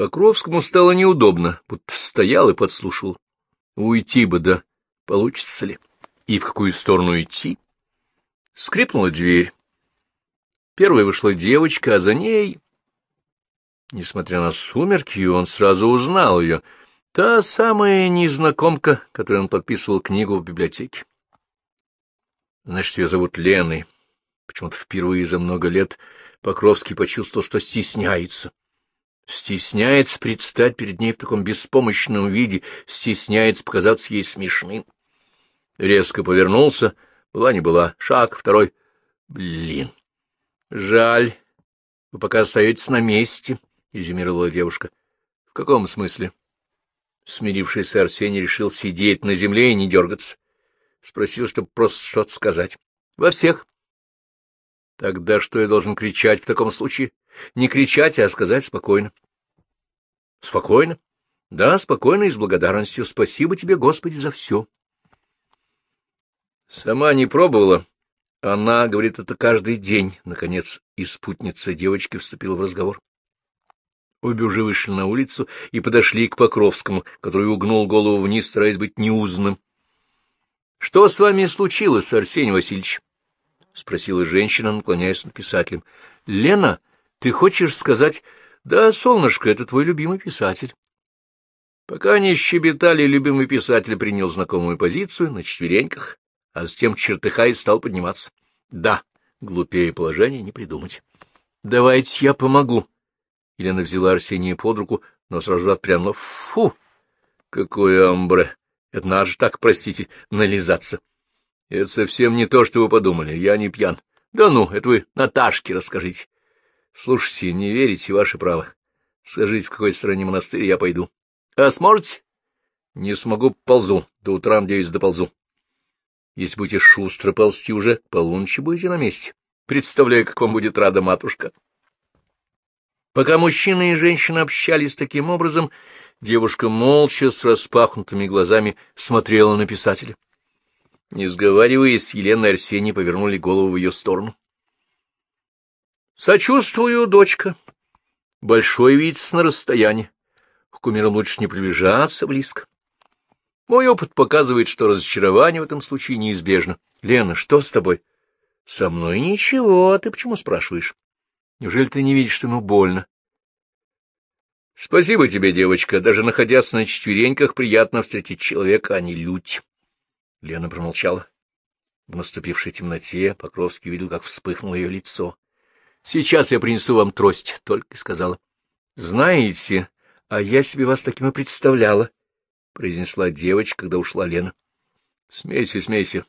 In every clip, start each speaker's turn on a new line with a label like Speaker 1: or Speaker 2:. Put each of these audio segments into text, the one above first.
Speaker 1: Покровскому стало неудобно, будто стоял и подслушивал. Уйти бы, да получится ли? И в какую сторону идти? Скрипнула дверь. Первой вышла девочка, а за ней... Несмотря на сумерки, он сразу узнал ее. Та самая незнакомка, которой он подписывал книгу в библиотеке. Значит, ее зовут Леной. Почему-то впервые за много лет Покровский почувствовал, что стесняется. Стесняется предстать перед ней в таком беспомощном виде, стесняется показаться ей смешным. Резко повернулся, была не была, шаг, второй. Блин, жаль, вы пока остаетесь на месте, — изюмировала девушка. — В каком смысле? Смирившийся Арсений решил сидеть на земле и не дергаться. Спросил, чтобы просто что-то сказать. — Во всех. — Тогда что я должен кричать в таком случае? Не кричать, а сказать спокойно. — Спокойно? — Да, спокойно и с благодарностью. Спасибо тебе, Господи, за все. Сама не пробовала. Она говорит это каждый день. Наконец, и спутница девочки вступила в разговор. Обе уже вышли на улицу и подошли к Покровскому, который угнул голову вниз, стараясь быть неузнанным. — Что с вами случилось, Арсений Васильевич? — спросила женщина, наклоняясь над писателем. — Лена, ты хочешь сказать... — Да, солнышко, это твой любимый писатель. Пока они щебетали, любимый писатель принял знакомую позицию на четвереньках, а затем чертыхаясь стал подниматься. — Да, глупее положение не придумать. — Давайте я помогу. Елена взяла Арсения под руку, но сразу отпрянула. — Фу! Какое амбре! Это надо же так, простите, нализаться. Это совсем не то, что вы подумали. Я не пьян. Да ну, это вы Наташке расскажите. Слушайте, не верите, ваше право. Скажите, в какой стране монастырь, я пойду. А сможете? Не смогу, ползу. До утра, надеюсь, доползу. Если будете шустро ползти уже, полуночи будете на месте. Представляю, как вам будет рада матушка. Пока мужчина и женщина общались таким образом, девушка молча с распахнутыми глазами смотрела на писателя. Не сговариваясь, Елена и Арсений повернули голову в ее сторону. — Сочувствую, дочка. Большой видится на расстоянии. К кумирам лучше не приближаться близко. Мой опыт показывает, что разочарование в этом случае неизбежно. Лена, что с тобой? — Со мной ничего, а ты почему спрашиваешь? Неужели ты не видишь, что ему больно? — Спасибо тебе, девочка. Даже находясь на четвереньках, приятно встретить человека, а не лють. Лена промолчала. В наступившей темноте Покровский видел, как вспыхнуло ее лицо. — Сейчас я принесу вам трость, — только сказала. — Знаете, а я себе вас таким и представляла, — произнесла девочка, когда ушла Лена. — Смейся, смейся.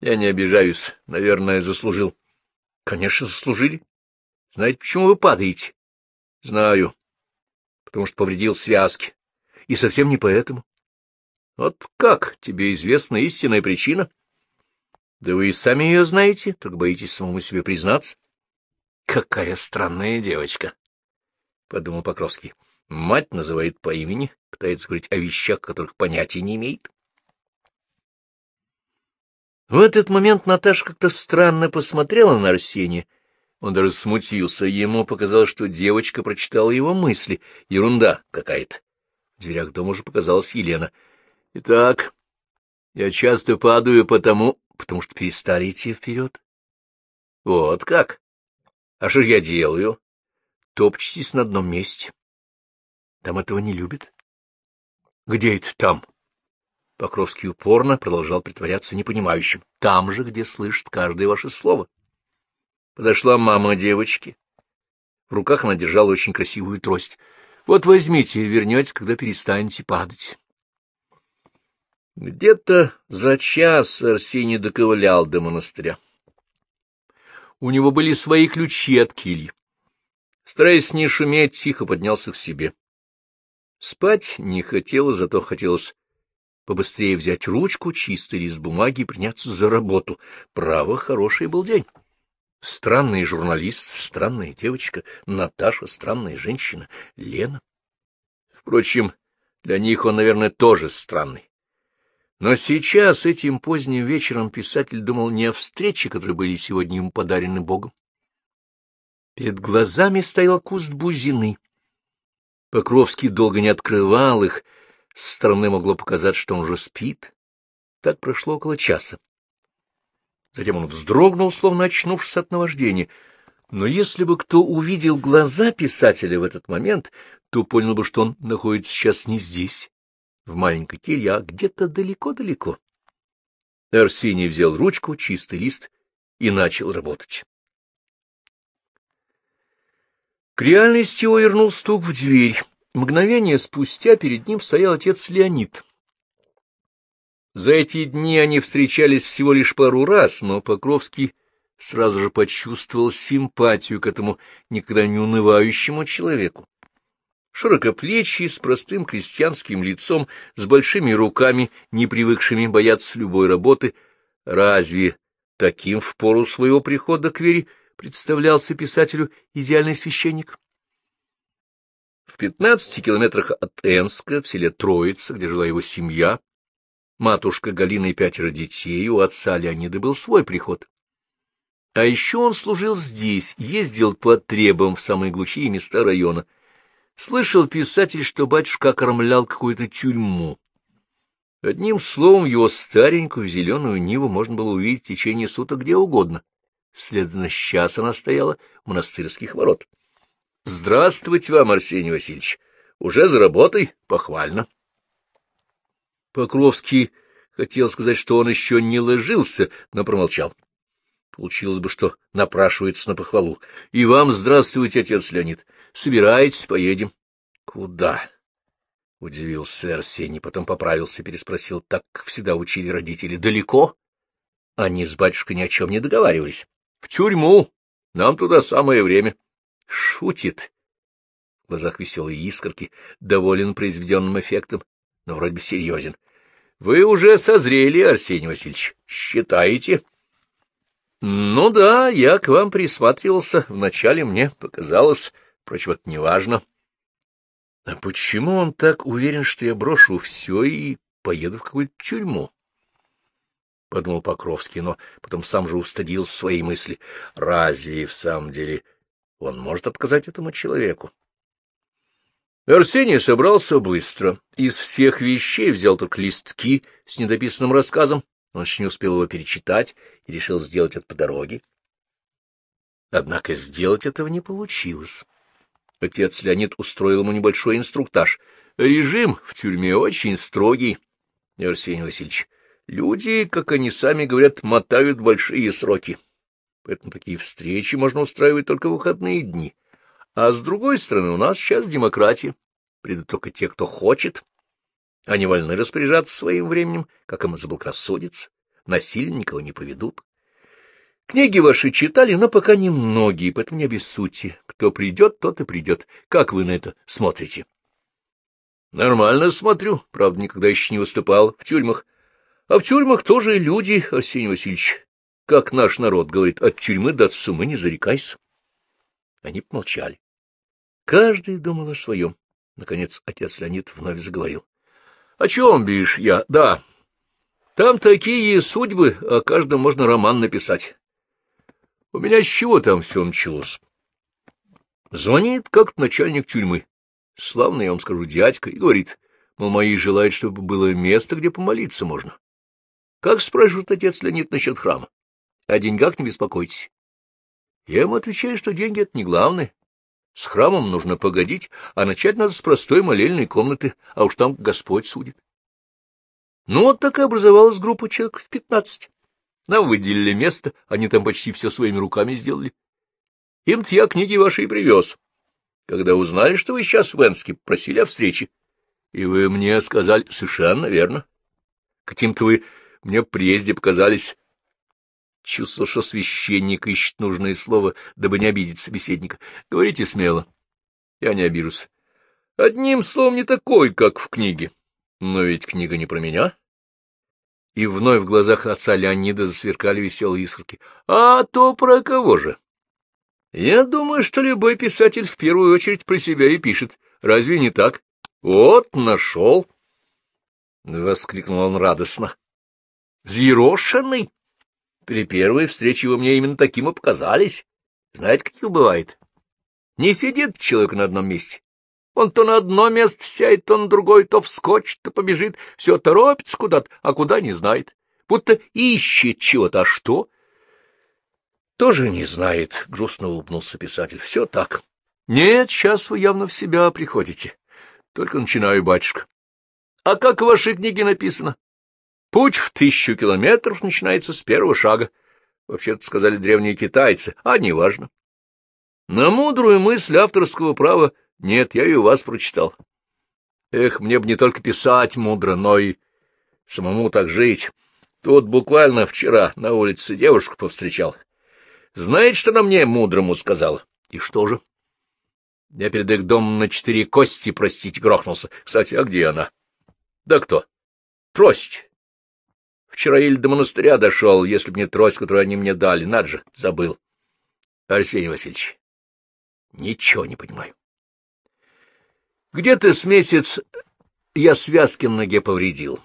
Speaker 1: Я не обижаюсь. Наверное, заслужил. — Конечно, заслужили. Знаете, почему вы падаете? — Знаю. Потому что повредил связки. И совсем не поэтому. — Вот как? Тебе известна истинная причина? — Да вы и сами ее знаете, только боитесь самому себе признаться. — Какая странная девочка! — подумал Покровский. Мать называет по имени, пытается говорить о вещах, которых понятия не имеет. В этот момент Наташа как-то странно посмотрела на Арсения, — он даже смутился, ему показалось, что девочка прочитала его мысли. Ерунда какая-то. В дверях дома уже показалась Елена. — Итак, я часто падаю потому, потому что перестали идти вперед. — Вот как? А что же я делаю? Топчетесь на одном месте. Там этого не любят. — Где это там? Покровский упорно продолжал притворяться непонимающим. — Там же, где слышит каждое ваше слово. — Подошла мама девочки. В руках она держала очень красивую трость. Вот возьмите, вернете, когда перестанете падать. Где-то за час Арсений доковылял до монастыря. У него были свои ключи от кильи. Стараясь не шуметь, тихо поднялся к себе. Спать не хотелось, зато хотелось побыстрее взять ручку, чистый лист бумаги и приняться за работу. Право, хороший был день. Странный журналист, странная девочка, Наташа, странная женщина, Лена. Впрочем, для них он, наверное, тоже странный. Но сейчас, этим поздним вечером, писатель думал не о встрече, которые были сегодня ему подарены Богом. Перед глазами стоял куст бузины. Покровский долго не открывал их, со стороны могло показать, что он уже спит. Так прошло около часа. Затем он вздрогнул, словно очнувшись от наваждения. Но если бы кто увидел глаза писателя в этот момент, то понял бы, что он находится сейчас не здесь, в маленькой келье, а где-то далеко-далеко. Арсений взял ручку, чистый лист и начал работать. К реальности его вернул стук в дверь. Мгновение спустя перед ним стоял отец Леонид. За эти дни они встречались всего лишь пару раз, но Покровский сразу же почувствовал симпатию к этому никогда не унывающему человеку. Широкоплечий, с простым крестьянским лицом, с большими руками, не привыкшими бояться любой работы, разве таким в пору своего прихода к вере представлялся писателю идеальный священник? В пятнадцати километрах от Энска, в селе Троица, где жила его семья, матушка Галина и пятеро детей, у отца Леонида был свой приход. А еще он служил здесь, ездил по требам в самые глухие места района — Слышал писатель, что батюшка окормлял какую-то тюрьму. Одним словом, его старенькую зеленую Ниву можно было увидеть в течение суток где угодно. Следовательно, сейчас она стояла у монастырских ворот. — Здравствуйте вам, Арсений Васильевич. Уже за работой? Похвально. Покровский хотел сказать, что он еще не ложился, но промолчал. Получилось бы, что напрашивается на похвалу. — И вам здравствуйте, отец Леонид. Собираетесь, поедем. — Куда? — удивился Арсений, потом поправился, переспросил, так, всегда учили родители. — Далеко? Они с батюшкой ни о чем не договаривались. — В тюрьму. Нам туда самое время. — Шутит. В глазах веселые искорки, доволен произведенным эффектом, но вроде бы серьезен. — Вы уже созрели, Арсений Васильевич. Считаете? — Ну да, я к вам присматривался. Вначале мне показалось... Впрочем, это неважно. — А почему он так уверен, что я брошу все и поеду в какую-то тюрьму? — подумал Покровский, но потом сам же устыдил свои мысли. Разве в самом деле он может отказать этому человеку? Арсений собрался быстро. Из всех вещей взял только листки с недописанным рассказом. Он еще не успел его перечитать и решил сделать это по дороге. Однако сделать этого не получилось. Отец Леонид устроил ему небольшой инструктаж. Режим в тюрьме очень строгий, Арсений Васильевич. Люди, как они сами говорят, мотают большие сроки. Поэтому такие встречи можно устраивать только в выходные дни. А с другой стороны, у нас сейчас демократия. Придут только те, кто хочет. Они вольны распоряжаться своим временем, как им заблагорассудится. Насильно никого не поведут. Книги ваши читали, но пока немногие, поэтому не обессудьте. Кто придет, тот и придет. Как вы на это смотрите? — Нормально смотрю. Правда, никогда еще не выступал в тюрьмах. А в тюрьмах тоже люди, Арсений Васильевич. Как наш народ говорит, от тюрьмы до сумы не зарекайся. Они помолчали. Каждый думал о своем. Наконец отец Леонид вновь заговорил. — О чем, бишь, я? Да. Там такие судьбы, о каждом можно роман написать. У меня с чего там все началось? Звонит как-то начальник тюрьмы. Славный, я вам скажу, дядька, и говорит, мол, мои желают, чтобы было место, где помолиться можно. Как спрашивает отец Леонид насчет храма? О деньгах не беспокойтесь. Я ему отвечаю, что деньги — это не главное. С храмом нужно погодить, а начать надо с простой молельной комнаты, а уж там Господь судит. Ну, вот так и образовалась группа человек в пятнадцать. Нам выделили место, они там почти все своими руками сделали. Им-то я книги ваши и привез. Когда узнали, что вы сейчас в Энске, просили о встрече. И вы мне сказали, совершенно верно. Каким-то вы мне приезде показались. Чувствовал, что священник ищет нужное слово, дабы не обидеть собеседника. Говорите смело. Я не обижусь. Одним словом, не такой, как в книге. Но ведь книга не про меня и вновь в глазах отца Леонида засверкали веселые искорки. — А то про кого же? — Я думаю, что любой писатель в первую очередь про себя и пишет. Разве не так? — Вот, нашел! — воскликнул он радостно. — Взъерошенный! При первой встрече вы мне именно таким и показались. Знаете, каких бывает? Не сидит человек на одном месте. Он то на одно место сядет, то на другое, то вскочит, то побежит, все торопится куда-то, а куда не знает. Будто ищет чего-то, а что? Тоже не знает, — грустно улыбнулся писатель. Все так. Нет, сейчас вы явно в себя приходите. Только начинаю, батюшка. А как в вашей книге написано? Путь в тысячу километров начинается с первого шага. Вообще-то сказали древние китайцы, а неважно. На мудрую мысль авторского права нет, я и у вас прочитал. Эх, мне бы не только писать мудро, но и самому так жить. Тут буквально вчера на улице девушку повстречал. Знаете, что она мне мудрому сказала? И что же? Я перед их домом на четыре кости, простите, грохнулся. Кстати, а где она? Да кто? Трость. Вчера еле до монастыря дошел, если б не трость, которую они мне дали. Надо же, забыл. Арсений Васильевич, ничего не понимаю. Где-то с месяц я связки на ноге повредил.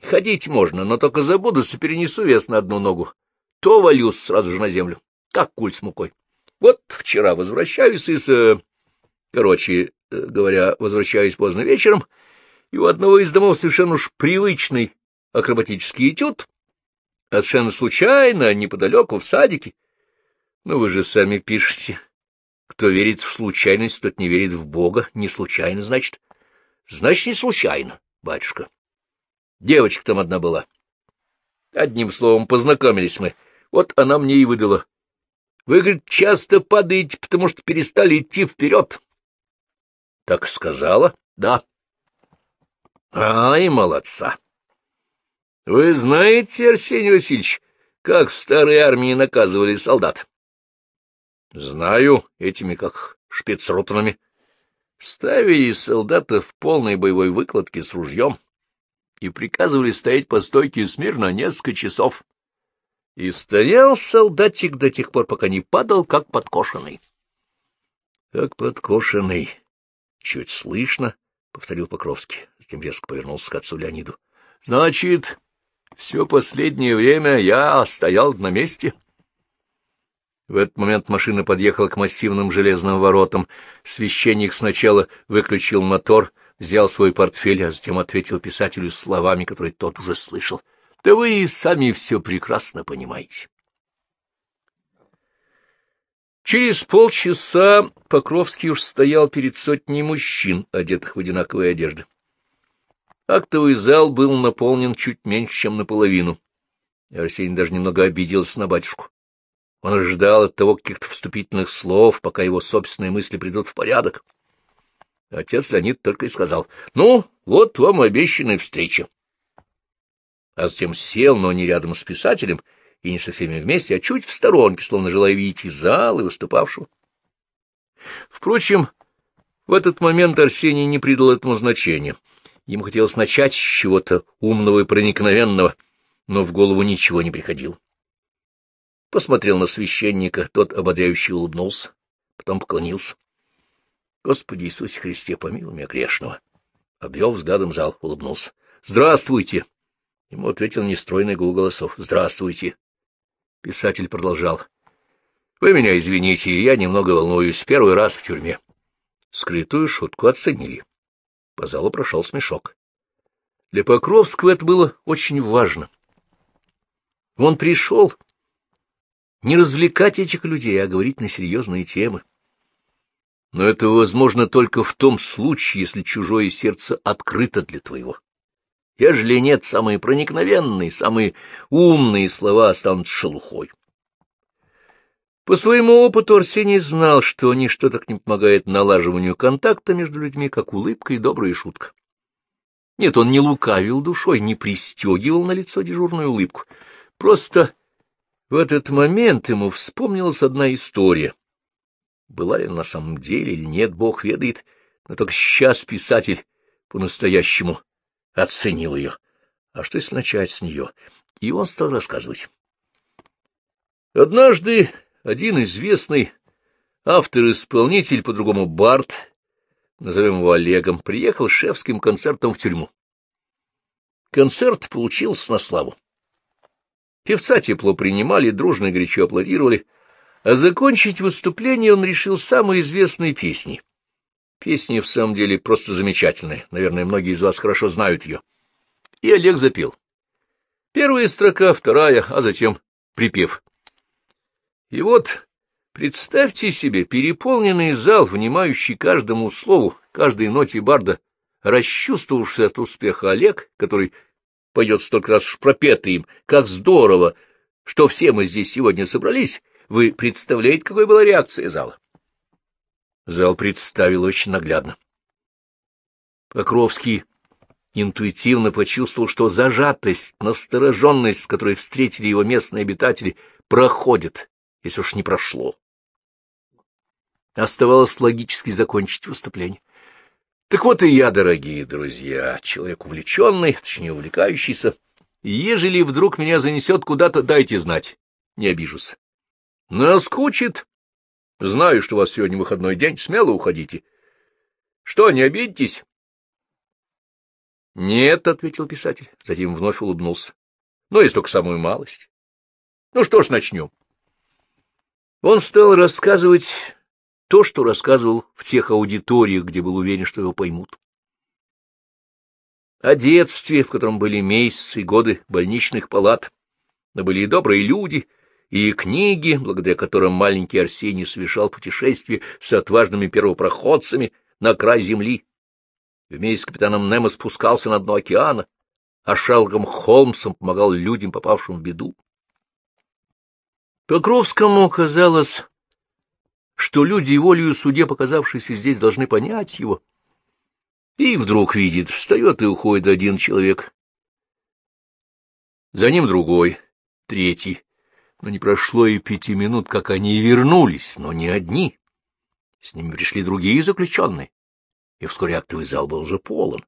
Speaker 1: Ходить можно, но только забудусь и перенесу вес на одну ногу. То валюсь сразу же на землю, как куль с мукой. Вот вчера возвращаюсь из... Э, короче э, говоря, возвращаюсь поздно вечером, и у одного из домов совершенно уж привычный акробатический этюд, а совершенно случайно, неподалеку, в садике. Ну, вы же сами пишете, кто верит в случайность, тот не верит в Бога. Не случайно, значит. Значит, не случайно, батюшка. Девочка там одна была. Одним словом, познакомились мы. Вот она мне и выдала. Вы, говорит, часто падаете, потому что перестали идти вперед. Так сказала? Да. Ай, молодца. Вы знаете, Арсений Васильевич, как в старой армии наказывали солдат? Знаю, этими как шпицротанами. Ставили солдата в полной боевой выкладке с ружьем и приказывали стоять по стойке смирно несколько часов. И стоял солдатик до тех пор, пока не падал, как подкошенный. — Как подкошенный. Чуть слышно, — повторил Покровский, затем резко повернулся к отцу Леониду. — Значит, все последнее время я стоял на месте? — в этот момент машина подъехала к массивным железным воротам. Священник сначала выключил мотор, взял свой портфель, а затем ответил писателю словами, которые тот уже слышал. — Да вы и сами все прекрасно понимаете. Через полчаса Покровский уж стоял перед сотней мужчин, одетых в одинаковые одежды. Актовый зал был наполнен чуть меньше, чем наполовину. Арсений даже немного обиделся на батюшку. Он ждал от того каких-то вступительных слов, пока его собственные мысли придут в порядок. Отец Леонид только и сказал, «Ну, вот вам обещанная встреча». А затем сел, но не рядом с писателем, и не со всеми вместе, а чуть в сторонке, словно желая видеть и зал, и выступавшего. Впрочем, в этот момент Арсений не придал этому значения. Ему хотелось начать с чего-то умного и проникновенного, но в голову ничего не приходило посмотрел на священника, тот ободряюще улыбнулся, потом поклонился. — Господи Иисусе Христе, помилуй меня грешного! Обвел взглядом зал, улыбнулся. — Здравствуйте! Ему ответил нестройный гул голосов. — Здравствуйте! Писатель продолжал. — Вы меня извините, я немного волнуюсь. Первый раз в тюрьме. Скрытую шутку оценили. По залу прошел смешок. Для Покровского это было очень важно. Он пришел не развлекать этих людей, а говорить на серьезные темы. Но это возможно только в том случае, если чужое сердце открыто для твоего. Ежели нет, самые проникновенные, самые умные слова станут шелухой. По своему опыту Арсений знал, что ничто так не помогает налаживанию контакта между людьми, как улыбка и добрая шутка. Нет, он не лукавил душой, не пристегивал на лицо дежурную улыбку. Просто в этот момент ему вспомнилась одна история. Была ли она на самом деле или нет, Бог ведает, но только сейчас писатель по-настоящему оценил ее. А что если начать с нее? И он стал рассказывать. Однажды один известный автор-исполнитель, по-другому Барт, назовем его Олегом, приехал шефским концертом в тюрьму. Концерт получился на славу. Певца тепло принимали, дружно и горячо аплодировали, а закончить выступление он решил самой известной песней. Песня в самом деле просто замечательная. Наверное, многие из вас хорошо знают ее. И Олег запел. Первая строка, вторая, а затем припев. И вот представьте себе переполненный зал, внимающий каждому слову, каждой ноте барда, расчувствовавший от успеха Олег, который пойдет столько раз уж пропетый им, как здорово, что все мы здесь сегодня собрались, вы представляете, какой была реакция зала? Зал представил очень наглядно. Покровский интуитивно почувствовал, что зажатость, настороженность, с которой встретили его местные обитатели, проходит, если уж не прошло. Оставалось логически закончить выступление. Так вот и я, дорогие друзья, человек увлеченный, точнее увлекающийся. Ежели вдруг меня занесет куда-то, дайте знать, не обижусь. Наскучит. Знаю, что у вас сегодня выходной день, смело уходите. Что, не обидитесь? Нет, — ответил писатель, затем вновь улыбнулся. Ну, если только самую малость. Ну что ж, начнем. Он стал рассказывать то, что рассказывал в тех аудиториях, где был уверен, что его поймут. О детстве, в котором были месяцы и годы больничных палат, но были и добрые люди, и книги, благодаря которым маленький Арсений совершал путешествие с отважными первопроходцами на край земли. Вместе с капитаном Немо спускался на дно океана, а Шерлоком Холмсом помогал людям, попавшим в беду. Покровскому казалось, что люди, волею суде, показавшиеся здесь, должны понять его. И вдруг видит, встает и уходит один человек. За ним другой, третий но не прошло и пяти минут, как они вернулись, но не одни. С ними пришли другие заключенные, и вскоре актовый зал был уже полон.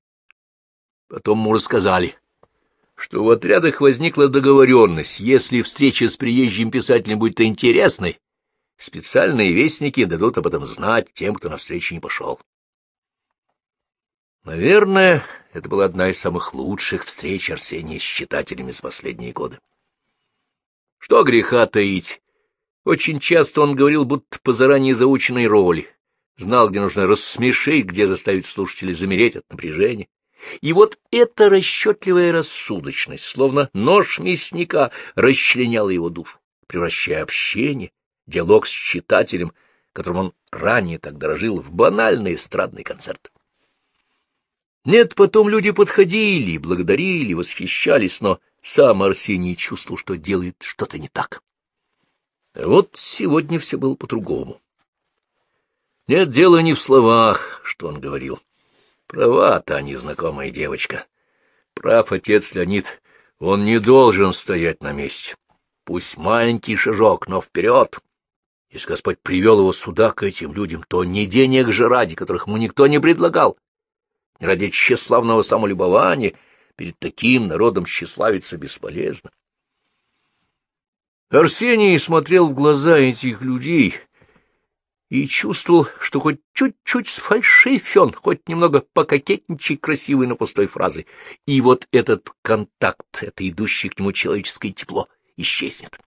Speaker 1: Потом ему рассказали, что в отрядах возникла договоренность, если встреча с приезжим писателем будет интересной, специальные вестники дадут об этом знать тем, кто на встречу не пошел. Наверное, это была одна из самых лучших встреч Арсения с читателями за последние годы. Что греха таить? Очень часто он говорил, будто по заранее заученной роли. Знал, где нужно рассмешить, где заставить слушателей замереть от напряжения. И вот эта расчетливая рассудочность, словно нож мясника, расчленяла его душу, превращая общение, диалог с читателем, которым он ранее так дорожил, в банальный эстрадный концерт. Нет, потом люди подходили, благодарили, восхищались, но сам Арсений чувствовал, что делает что-то не так. вот сегодня все было по-другому. Нет, дело не в словах, что он говорил. Права та незнакомая девочка. Прав отец Леонид, он не должен стоять на месте. Пусть маленький шажок, но вперед. Если Господь привел его сюда, к этим людям, то не денег же ради, которых ему никто не предлагал, ради тщеславного самолюбования — Перед таким народом тщеславиться бесполезно. Арсений смотрел в глаза этих людей и чувствовал, что хоть чуть-чуть сфальшифен, хоть немного пококетничай красивой, но пустой фразой, и вот этот контакт, это идущее к нему человеческое тепло, исчезнет.